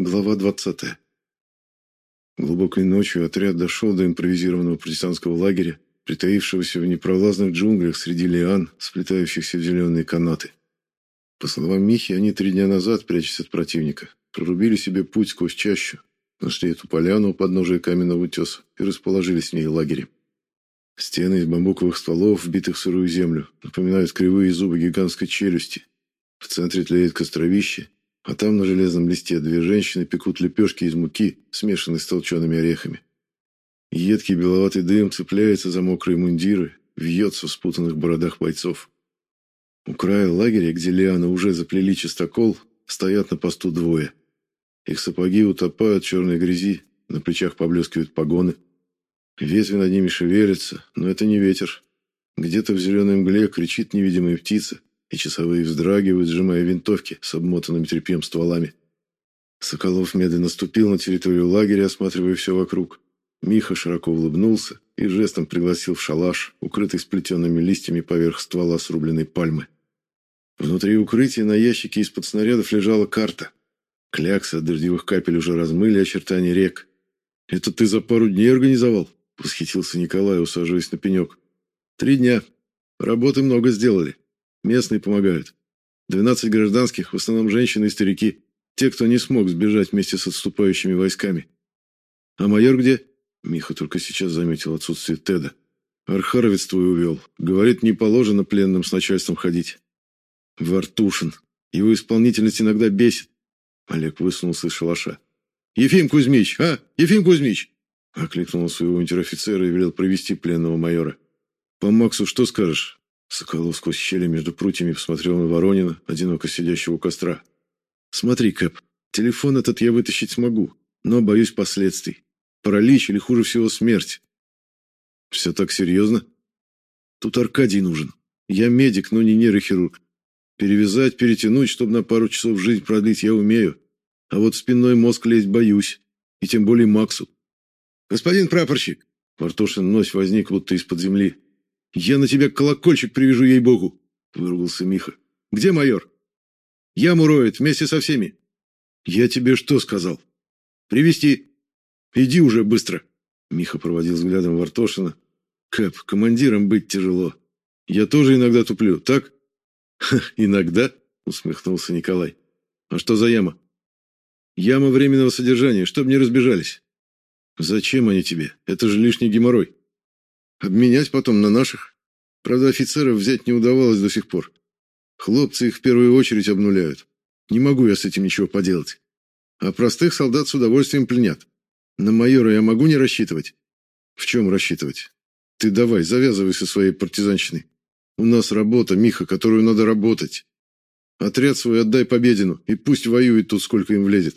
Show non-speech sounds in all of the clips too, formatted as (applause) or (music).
Глава 20. Глубокой ночью отряд дошел до импровизированного партизанского лагеря, притаившегося в непролазных джунглях среди лиан, сплетающихся в зеленые канаты. По словам Михи, они три дня назад, прячась от противника, прорубили себе путь сквозь чащу, нашли эту поляну у подножия каменного утеса и расположились в ней лагерем. Стены из бамбуковых стволов, вбитых в сырую землю, напоминают кривые зубы гигантской челюсти. В центре тлеет костровище, а там на железном листе две женщины пекут лепешки из муки, смешанной с толчеными орехами. Едкий беловатый дым цепляется за мокрые мундиры, вьется в спутанных бородах бойцов. У края лагеря, где лианы уже заплели чистокол, стоят на посту двое. Их сапоги утопают в черной грязи, на плечах поблескивают погоны. Ветви над ними шевелятся, но это не ветер. Где-то в зеленой мгле кричит невидимая птица, и часовые вздрагивают, сжимая винтовки с обмотанными тряпьем стволами. Соколов медленно ступил на территорию лагеря, осматривая все вокруг. Миха широко улыбнулся и жестом пригласил в шалаш, укрытый сплетенными листьями поверх ствола срубленной пальмы. Внутри укрытия на ящике из-под снарядов лежала карта. Кляксы от дождевых капель уже размыли очертания рек. «Это ты за пару дней организовал?» — восхитился Николай, усаживаясь на пенек. «Три дня. Работы много сделали. Местные помогают. Двенадцать гражданских, в основном женщины и старики. Те, кто не смог сбежать вместе с отступающими войсками. А майор где? Миха только сейчас заметил отсутствие Теда. Архаровец твой увел. Говорит, не положено пленным с начальством ходить. Вартушин. Его исполнительность иногда бесит. Олег высунулся из шалаша. «Ефим Кузьмич! А, Ефим Кузьмич!» Окликнул своего унтер-офицера и велел провести пленного майора. «По Максу что скажешь? Соколов сквозь щели между прутьями посмотрел на Воронина, одиноко сидящего у костра. «Смотри, Кэп, телефон этот я вытащить смогу, но боюсь последствий. Паралич или, хуже всего, смерть». «Все так серьезно?» «Тут Аркадий нужен. Я медик, но не нейрохирург. Перевязать, перетянуть, чтобы на пару часов жизнь продлить, я умею. А вот спинной мозг лезть боюсь. И тем более Максу». «Господин прапорщик!» Мартошин ночь возник будто из-под земли. «Я на тебя колокольчик привяжу, ей-богу!» — выругался Миха. «Где майор?» «Яму роет, вместе со всеми». «Я тебе что сказал?» «Привести. Иди уже быстро!» Миха проводил взглядом Вартошина. «Кэп, командиром быть тяжело. Я тоже иногда туплю, так?» «Иногда?» — усмехнулся Николай. «А что за яма?» «Яма временного содержания, чтобы не разбежались». «Зачем они тебе? Это же лишний геморрой». Обменять потом на наших. Правда, офицеров взять не удавалось до сих пор. Хлопцы их в первую очередь обнуляют. Не могу я с этим ничего поделать. А простых солдат с удовольствием пленят. На майора я могу не рассчитывать? В чем рассчитывать? Ты давай, завязывай со своей партизанщиной. У нас работа, Миха, которую надо работать. Отряд свой отдай Победину, и пусть воюет тут, сколько им влезет.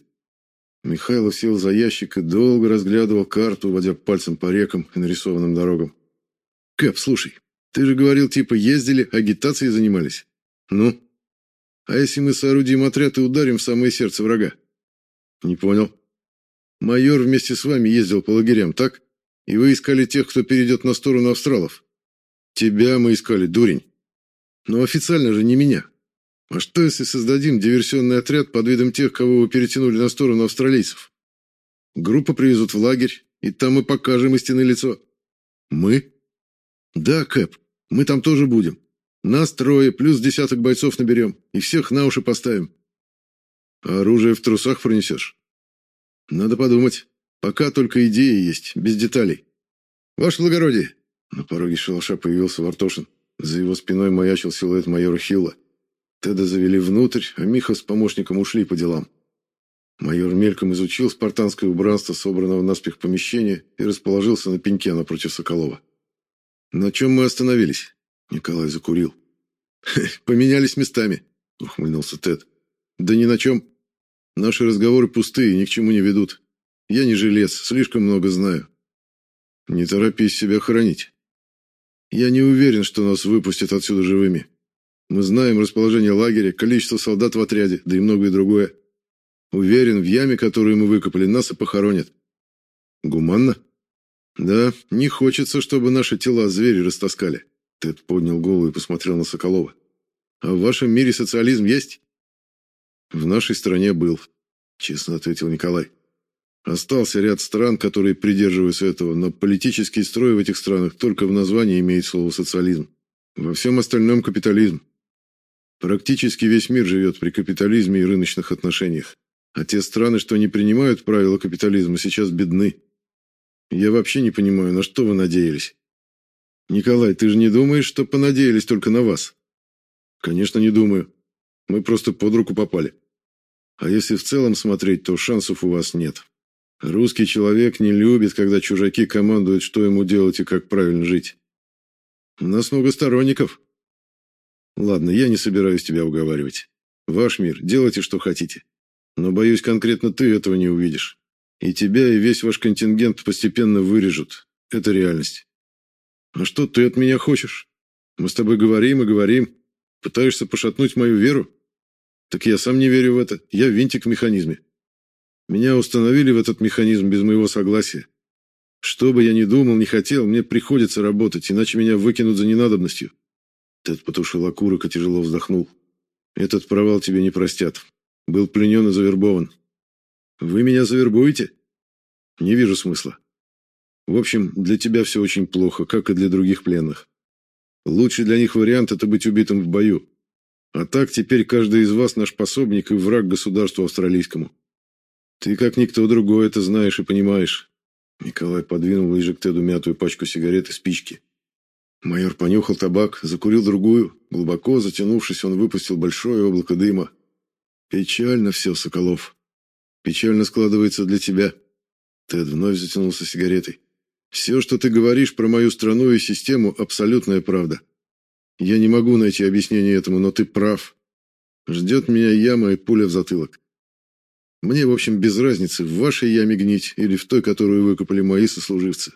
Михайлов сел за ящик и долго разглядывал карту, водя пальцем по рекам и нарисованным дорогам. Кэп, слушай, ты же говорил, типа ездили, агитацией занимались. Ну? А если мы соорудим отряд и ударим в самое сердце врага? Не понял. Майор вместе с вами ездил по лагерям, так? И вы искали тех, кто перейдет на сторону австралов. Тебя мы искали, дурень. Но официально же не меня. А что, если создадим диверсионный отряд под видом тех, кого вы перетянули на сторону австралийцев? Группу привезут в лагерь, и там мы покажем истинное лицо. Мы? «Да, Кэп, мы там тоже будем. Нас трое, плюс десяток бойцов наберем, и всех на уши поставим». «А оружие в трусах пронесешь?» «Надо подумать. Пока только идеи есть, без деталей». «Ваше благородие!» На пороге шалаша появился Вартошин. За его спиной маячил силуэт майора Хилла. Теда завели внутрь, а Миха с помощником ушли по делам. Майор мельком изучил спартанское убранство, собранного наспех помещения, и расположился на пеньке напротив Соколова. «На чем мы остановились?» Николай закурил. (laughs) «Поменялись местами», — ухмыльнулся Тед. «Да ни на чем. Наши разговоры пустые, ни к чему не ведут. Я не жилец, слишком много знаю. Не торопись себя хоронить. Я не уверен, что нас выпустят отсюда живыми. Мы знаем расположение лагеря, количество солдат в отряде, да и многое другое. Уверен, в яме, которую мы выкопали, нас и похоронят. Гуманно? Да, не хочется, чтобы наши тела звери растаскали. Тед поднял голову и посмотрел на Соколова. А в вашем мире социализм есть? В нашей стране был. честно ответил Николай. Остался ряд стран, которые придерживаются этого, но политический строй в этих странах только в названии имеет слово социализм. Во всем остальном капитализм. Практически весь мир живет при капитализме и рыночных отношениях. А те страны, что не принимают правила капитализма, сейчас бедны. Я вообще не понимаю, на что вы надеялись. Николай, ты же не думаешь, что понадеялись только на вас? Конечно, не думаю. Мы просто под руку попали. А если в целом смотреть, то шансов у вас нет. Русский человек не любит, когда чужаки командуют, что ему делать и как правильно жить. У нас много сторонников, Ладно, я не собираюсь тебя уговаривать. Ваш мир, делайте, что хотите. Но, боюсь, конкретно ты этого не увидишь. И тебя, и весь ваш контингент постепенно вырежут. Это реальность. А что ты от меня хочешь? Мы с тобой говорим и говорим. Пытаешься пошатнуть мою веру? Так я сам не верю в это. Я винтик в механизме. Меня установили в этот механизм без моего согласия. Что бы я ни думал, не хотел, мне приходится работать, иначе меня выкинут за ненадобностью. Тед потушил окурок и тяжело вздохнул. «Этот провал тебе не простят. Был пленен и завербован. Вы меня завербуете? Не вижу смысла. В общем, для тебя все очень плохо, как и для других пленных. Лучший для них вариант – это быть убитым в бою. А так теперь каждый из вас наш пособник и враг государству австралийскому. Ты, как никто другой, это знаешь и понимаешь». Николай подвинул ближе к Теду мятую пачку сигарет и спички. Майор понюхал табак, закурил другую. Глубоко затянувшись, он выпустил большое облако дыма. «Печально все, Соколов. Печально складывается для тебя». Тед вновь затянулся сигаретой. «Все, что ты говоришь про мою страну и систему, абсолютная правда. Я не могу найти объяснение этому, но ты прав. Ждет меня яма и пуля в затылок. Мне, в общем, без разницы, в вашей яме гнить или в той, которую выкопали мои сослуживцы.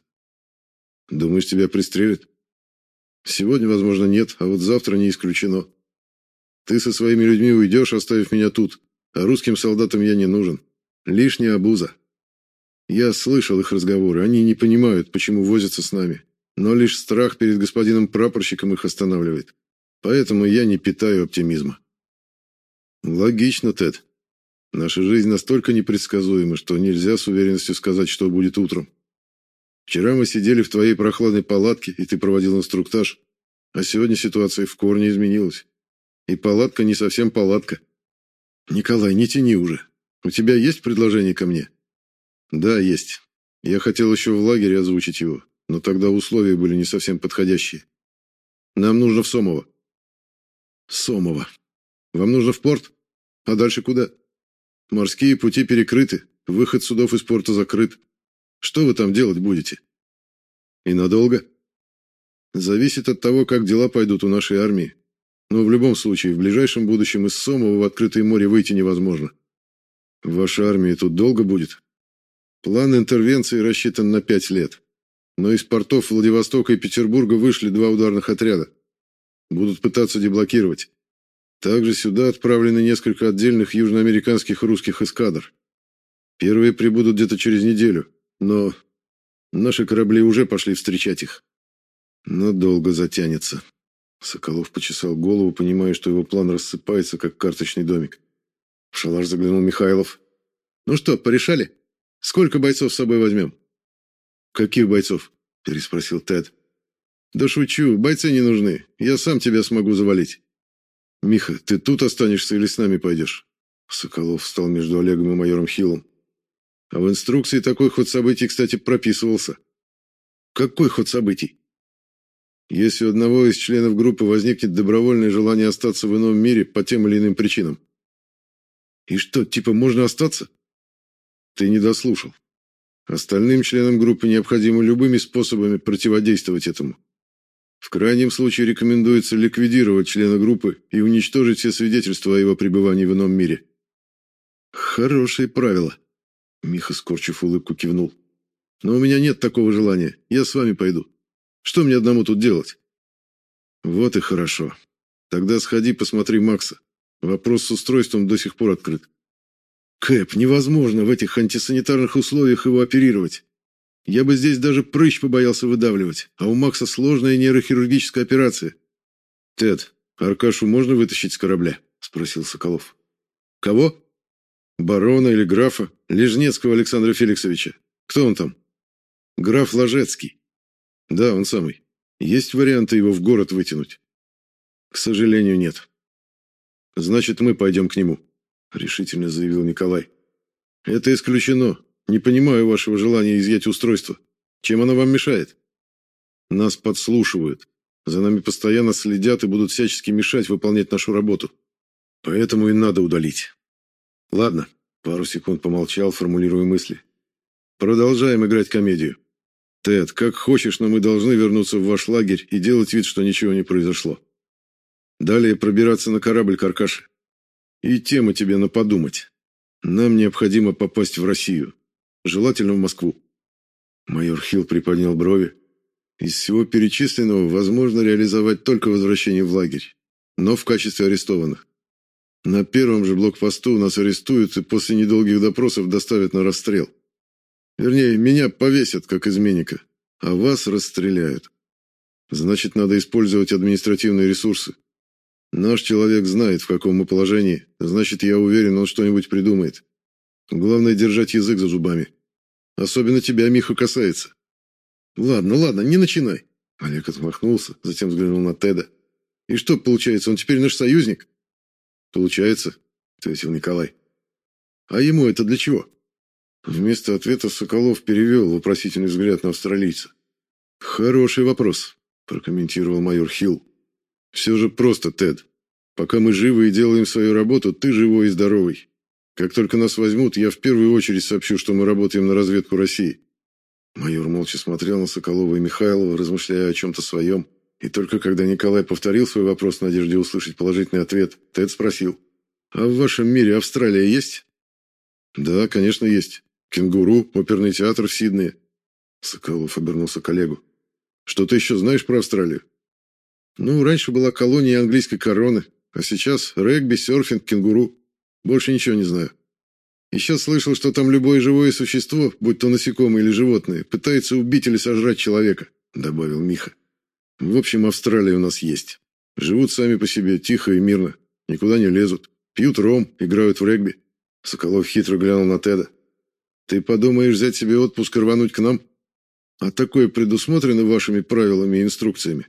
Думаешь, тебя пристрелят?» Сегодня, возможно, нет, а вот завтра не исключено. Ты со своими людьми уйдешь, оставив меня тут, а русским солдатам я не нужен. Лишняя обуза. Я слышал их разговоры, они не понимают, почему возятся с нами, но лишь страх перед господином прапорщиком их останавливает. Поэтому я не питаю оптимизма. Логично, Тед. Наша жизнь настолько непредсказуема, что нельзя с уверенностью сказать, что будет утром. Вчера мы сидели в твоей прохладной палатке, и ты проводил инструктаж, а сегодня ситуация в корне изменилась. И палатка не совсем палатка. Николай, не тяни уже. У тебя есть предложение ко мне? Да, есть. Я хотел еще в лагере озвучить его, но тогда условия были не совсем подходящие. Нам нужно в Сомово. Сомово. Вам нужно в порт? А дальше куда? Морские пути перекрыты, выход судов из порта закрыт. Что вы там делать будете? И надолго? Зависит от того, как дела пойдут у нашей армии. Но в любом случае, в ближайшем будущем из Сомова в открытое море выйти невозможно. Ваша армия тут долго будет? План интервенции рассчитан на пять лет. Но из портов Владивостока и Петербурга вышли два ударных отряда. Будут пытаться деблокировать. Также сюда отправлены несколько отдельных южноамериканских русских эскадр. Первые прибудут где-то через неделю, но наши корабли уже пошли встречать их. Но долго затянется. Соколов почесал голову, понимая, что его план рассыпается, как карточный домик. В шалаш заглянул Михайлов. «Ну что, порешали? Сколько бойцов с собой возьмем?» «Каких бойцов?» – переспросил Тед. «Да шучу, бойцы не нужны. Я сам тебя смогу завалить». «Миха, ты тут останешься или с нами пойдешь?» Соколов встал между Олегом и майором Хиллом. А в инструкции такой ход событий, кстати, прописывался. Какой ход событий? Если у одного из членов группы возникнет добровольное желание остаться в ином мире по тем или иным причинам. И что, типа можно остаться? Ты не дослушал. Остальным членам группы необходимо любыми способами противодействовать этому. В крайнем случае рекомендуется ликвидировать члена группы и уничтожить все свидетельства о его пребывании в ином мире. Хорошие правила. Миха, скорчив улыбку, кивнул. «Но у меня нет такого желания. Я с вами пойду. Что мне одному тут делать?» «Вот и хорошо. Тогда сходи, посмотри Макса. Вопрос с устройством до сих пор открыт». «Кэп, невозможно в этих антисанитарных условиях его оперировать. Я бы здесь даже прыщ побоялся выдавливать, а у Макса сложная нейрохирургическая операция». «Тед, Аркашу можно вытащить с корабля?» – спросил Соколов. «Кого?» Барона или графа? Лежнецкого Александра Феликсовича. Кто он там? Граф Ложецкий. Да, он самый. Есть варианты его в город вытянуть? К сожалению, нет. Значит, мы пойдем к нему, решительно заявил Николай. Это исключено. Не понимаю вашего желания изъять устройство. Чем оно вам мешает? Нас подслушивают. За нами постоянно следят и будут всячески мешать выполнять нашу работу. Поэтому и надо удалить. Ладно, пару секунд помолчал, формулируя мысли. Продолжаем играть комедию. Тед, как хочешь, но мы должны вернуться в ваш лагерь и делать вид, что ничего не произошло. Далее пробираться на корабль Каркаши. И тема тебе на подумать. Нам необходимо попасть в Россию. Желательно в Москву. Майор Хилл приподнял брови, из всего перечисленного возможно реализовать только возвращение в лагерь, но в качестве арестованных. На первом же блокпосту нас арестуют и после недолгих допросов доставят на расстрел. Вернее, меня повесят как изменника, а вас расстреляют. Значит, надо использовать административные ресурсы. Наш человек знает, в каком мы положении, значит, я уверен, он что-нибудь придумает. Главное держать язык за зубами. Особенно тебя, Миха, касается. Ладно, ладно, не начинай. Олег отмахнулся, затем взглянул на Теда. И что получается, он теперь наш союзник? Получается, ответил Николай. А ему это для чего? Вместо ответа Соколов перевел вопросительный взгляд на австралийца. Хороший вопрос, прокомментировал майор Хилл. Все же просто, Тед. Пока мы живы и делаем свою работу, ты живой и здоровый. Как только нас возьмут, я в первую очередь сообщу, что мы работаем на разведку России. Майор молча смотрел на Соколова и Михайлова, размышляя о чем-то своем. И только когда Николай повторил свой вопрос в надежде услышать положительный ответ, Тед спросил. «А в вашем мире Австралия есть?» «Да, конечно, есть. Кенгуру, оперный театр в Сиднее». Соколов обернулся к коллегу. «Что ты еще знаешь про Австралию?» «Ну, раньше была колония английской короны, а сейчас регби, серфинг, кенгуру. Больше ничего не знаю». Еще слышал, что там любое живое существо, будь то насекомое или животное, пытается убить или сожрать человека, добавил Миха. В общем, Австралия у нас есть. Живут сами по себе, тихо и мирно, никуда не лезут, пьют ром, играют в регби. Соколов хитро глянул на Теда. Ты подумаешь взять себе отпуск и рвануть к нам? А такое предусмотрено вашими правилами и инструкциями?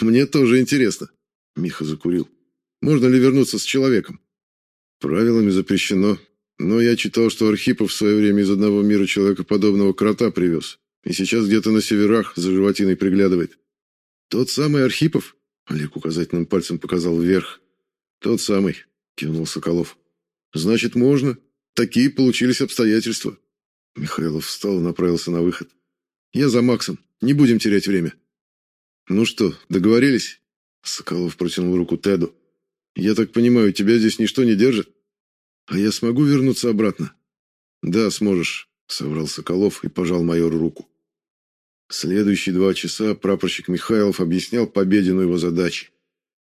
Мне тоже интересно. Миха закурил. Можно ли вернуться с человеком? Правилами запрещено, но я читал, что Архипов в свое время из одного мира человекоподобного крота привез. И сейчас где-то на северах за животиной приглядывает. Тот самый Архипов? Олег указательным пальцем показал вверх. Тот самый, кивнул Соколов. Значит, можно. Такие получились обстоятельства. Михайлов встал и направился на выход. Я за Максом. Не будем терять время. Ну что, договорились? Соколов протянул руку Теду. Я так понимаю, тебя здесь ничто не держит? А я смогу вернуться обратно? Да, сможешь, соврал Соколов и пожал майору руку. Следующие два часа прапорщик Михайлов объяснял Победину его задачи.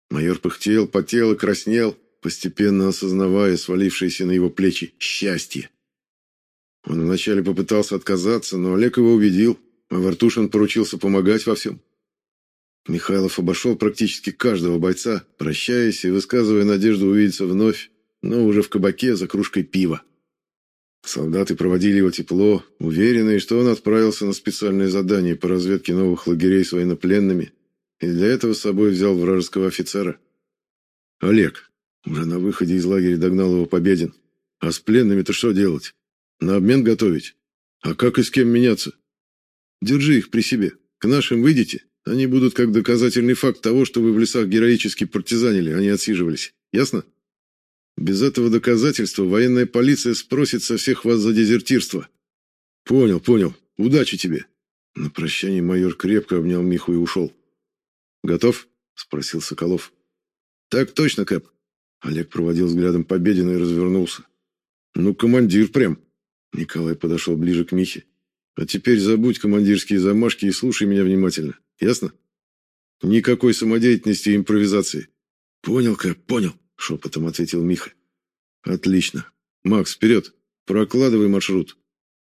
Майор пыхтел, потел и краснел, постепенно осознавая свалившееся на его плечи счастье. Он вначале попытался отказаться, но Олег его убедил, а Вартушин поручился помогать во всем. Михайлов обошел практически каждого бойца, прощаясь и высказывая надежду увидеться вновь, но уже в кабаке за кружкой пива. Солдаты проводили его тепло, уверенные, что он отправился на специальное задание по разведке новых лагерей с военнопленными, и для этого с собой взял вражеского офицера. Олег уже на выходе из лагеря догнал его Победин. А с пленными-то что делать? На обмен готовить? А как и с кем меняться? Держи их при себе. К нашим выйдете, они будут как доказательный факт того, что вы в лесах героически партизанили, а не отсиживались. Ясно? Без этого доказательства военная полиция спросит со всех вас за дезертирство. Понял, понял. Удачи тебе. На прощание майор крепко обнял Миху и ушел. Готов? спросил Соколов. Так точно, Кэп. Олег проводил взглядом Победина и развернулся. Ну, командир прям. Николай подошел ближе к Михе. А теперь забудь командирские замашки и слушай меня внимательно. Ясно? Никакой самодеятельности и импровизации. Понял, Кэп, понял шепотом ответил Миха. Отлично. Макс, вперед. Прокладывай маршрут.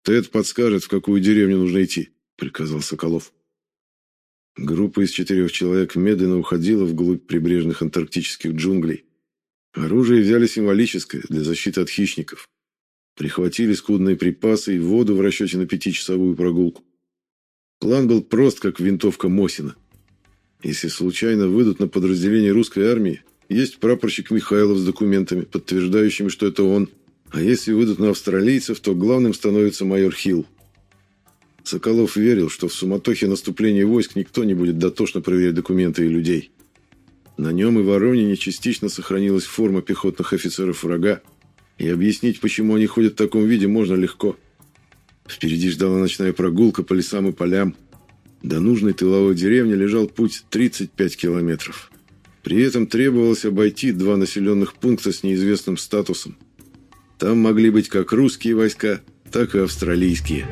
Тед подскажет, в какую деревню нужно идти, приказал Соколов. Группа из четырех человек медленно уходила вглубь прибрежных антарктических джунглей. Оружие взяли символическое, для защиты от хищников. Прихватили скудные припасы и воду в расчете на пятичасовую прогулку. План был прост, как винтовка Мосина. Если случайно выйдут на подразделение русской армии, есть прапорщик Михайлов с документами, подтверждающими, что это он. А если выйдут на австралийцев, то главным становится майор Хилл. Соколов верил, что в суматохе наступления войск никто не будет дотошно проверять документы и людей. На нем и Воронине частично сохранилась форма пехотных офицеров врага, и объяснить, почему они ходят в таком виде, можно легко. Впереди ждала ночная прогулка по лесам и полям. До нужной тыловой деревни лежал путь 35 километров. При этом требовалось обойти два населенных пункта с неизвестным статусом. Там могли быть как русские войска, так и австралийские.